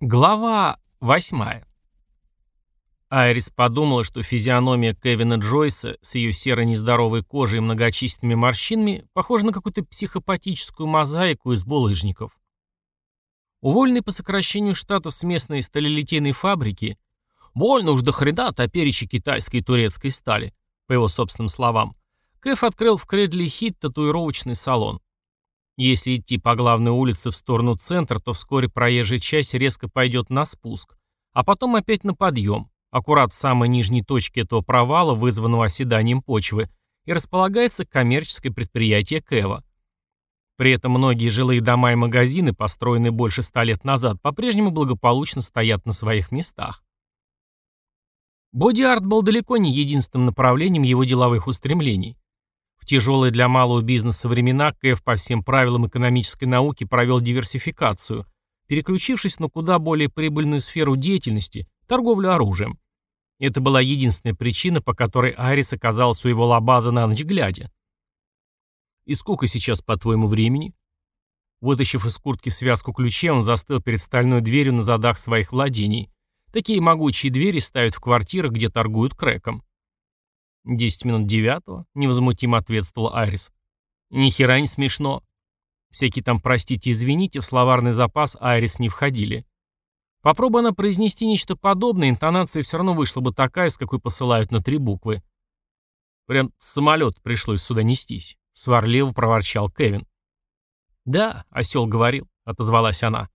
Глава восьмая. Айрис подумала, что физиономия Кевина Джойса с ее серой нездоровой кожей и многочисленными морщинами похожа на какую-то психопатическую мозаику из булыжников. Уволенный по сокращению штатов с местной сталелитейной фабрики, больно уж до хрена топеречи китайской и турецкой стали, по его собственным словам, Кэв открыл в Кредли Хит татуировочный салон. Если идти по главной улице в сторону центра, то вскоре проезжая часть резко пойдет на спуск, а потом опять на подъем, аккурат в самой нижней точке этого провала, вызванного оседанием почвы, и располагается коммерческое предприятие Кэва. При этом многие жилые дома и магазины, построенные больше ста лет назад, по-прежнему благополучно стоят на своих местах. Боди-арт был далеко не единственным направлением его деловых устремлений. В тяжелые для малого бизнеса времена КФ по всем правилам экономической науки провел диверсификацию, переключившись на куда более прибыльную сферу деятельности – торговлю оружием. Это была единственная причина, по которой Арис оказался у его лабаза на ночь глядя. «И сколько сейчас, по твоему времени?» Вытащив из куртки связку ключей, он застыл перед стальной дверью на задах своих владений. Такие могучие двери ставят в квартирах, где торгуют крэком. «Десять минут девятого», — невозмутимо ответствовал Айрис. «Ни хера не смешно». Всякие там «простите, извините» в словарный запас Айрис не входили. Попробуй она произнести нечто подобное, интонация все равно вышла бы такая, с какой посылают на три буквы. Прям самолет пришлось сюда нестись, сварливо проворчал Кевин. Да, осел говорил, отозвалась она.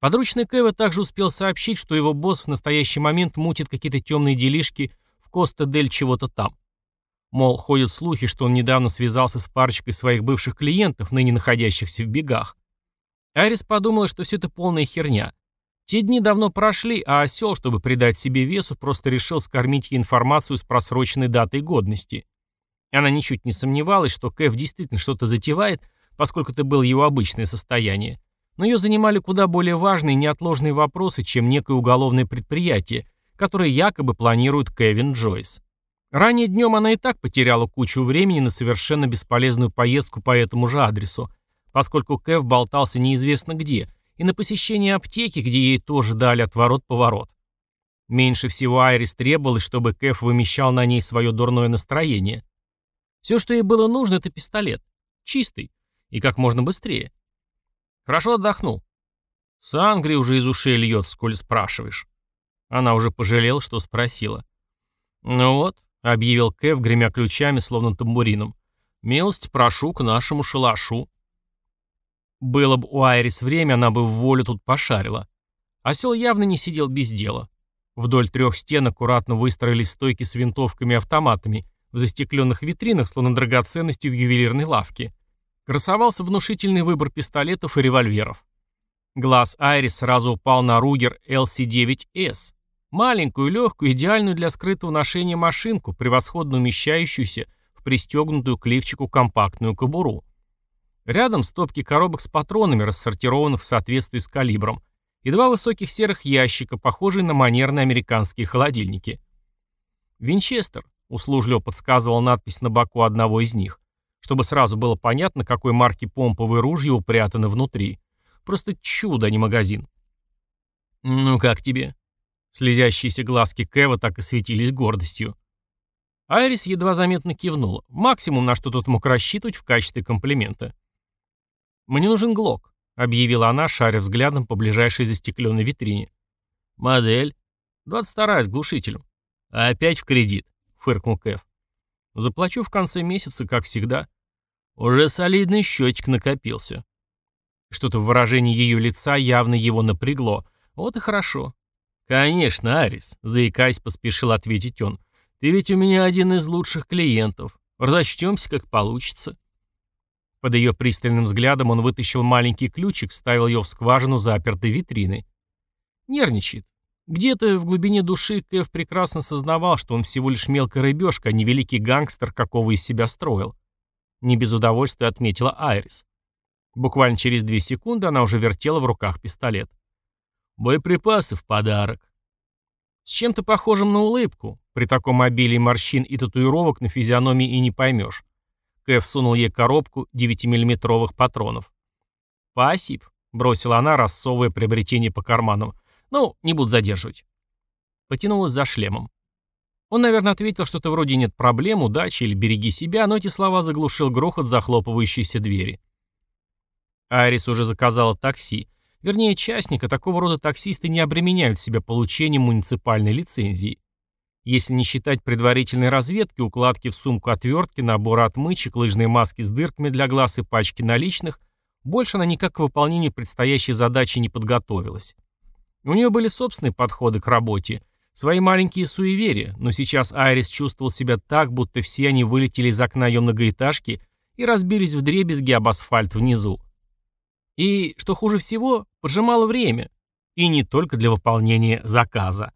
Подручный Кева также успел сообщить, что его босс в настоящий момент мутит какие-то темные делишки Коста-дель чего-то там. Мол, ходят слухи, что он недавно связался с парочкой своих бывших клиентов, ныне находящихся в бегах. Арис подумала, что все это полная херня. Те дни давно прошли, а осел, чтобы придать себе весу, просто решил скормить ей информацию с просроченной датой годности. Она ничуть не сомневалась, что Кэв действительно что-то затевает, поскольку это было его обычное состояние. Но ее занимали куда более важные и неотложные вопросы, чем некое уголовное предприятие, который якобы планирует Кевин Джойс. Ранее днем она и так потеряла кучу времени на совершенно бесполезную поездку по этому же адресу, поскольку Кев болтался неизвестно где, и на посещение аптеки, где ей тоже дали отворот-поворот. Меньше всего Айрис требовалось, чтобы Кев вымещал на ней свое дурное настроение. Все, что ей было нужно, это пистолет. Чистый. И как можно быстрее. Хорошо отдохнул. Сангри уже из ушей льет, сколь спрашиваешь. Она уже пожалела, что спросила. «Ну вот», — объявил Кэв, гремя ключами, словно тамбурином. «Милость прошу к нашему шалашу». Было бы у Айрис время, она бы в волю тут пошарила. Осел явно не сидел без дела. Вдоль трех стен аккуратно выстроились стойки с винтовками и автоматами в застекленных витринах, словно драгоценностью в ювелирной лавке. Красовался внушительный выбор пистолетов и револьверов. Глаз Айрис сразу упал на Ругер LC-9S. Маленькую, легкую, идеальную для скрытого ношения машинку, превосходно умещающуюся в пристегнутую к лифчику компактную кобуру. Рядом стопки коробок с патронами, рассортированных в соответствии с калибром, и два высоких серых ящика, похожие на манерные американские холодильники. «Винчестер», — услужливо подсказывал надпись на боку одного из них, чтобы сразу было понятно, какой марки помповые ружья упрятаны внутри. Просто чудо, а не магазин. «Ну как тебе?» Слезящиеся глазки Кэва так и светились гордостью. Айрис едва заметно кивнула. Максимум, на что тот мог рассчитывать в качестве комплимента. «Мне нужен Глок», — объявила она, шаря взглядом по ближайшей застекленной витрине. «Модель?» «22 с глушителем». «Опять в кредит», — фыркнул Кэв. «Заплачу в конце месяца, как всегда». Уже солидный счетик накопился. Что-то в выражении ее лица явно его напрягло. Вот и хорошо. «Конечно, Арис», — заикаясь, поспешил ответить он. «Ты ведь у меня один из лучших клиентов. Разочтемся, как получится». Под ее пристальным взглядом он вытащил маленький ключик, ставил ее в скважину запертой витрины. Нервничает. Где-то в глубине души Кэв прекрасно сознавал, что он всего лишь мелкая рыбешка, а не великий гангстер, какого из себя строил. Не без удовольствия отметила Айрис. Буквально через две секунды она уже вертела в руках пистолет. Боеприпасы в подарок. С чем-то похожим на улыбку. При таком обилии морщин и татуировок на физиономии и не поймешь. Кэв сунул ей коробку 9-миллиметровых патронов. «Спасибо», — бросила она, рассовывая приобретение по карманам. «Ну, не буду задерживать». Потянулась за шлемом. Он, наверное, ответил что-то вроде «нет проблем», «удачи» или «береги себя», но эти слова заглушил грохот захлопывающейся двери. Айрис уже заказала такси. Вернее, частника, такого рода таксисты не обременяют себя получением муниципальной лицензии. Если не считать предварительной разведки, укладки в сумку отвертки, набора отмычек, лыжные маски с дырками для глаз и пачки наличных, больше она никак к выполнению предстоящей задачи не подготовилась. У нее были собственные подходы к работе, свои маленькие суеверия, но сейчас Айрис чувствовал себя так, будто все они вылетели из окна ее многоэтажки и разбились в дребезги об асфальт внизу. И, что хуже всего, поджимало время. И не только для выполнения заказа.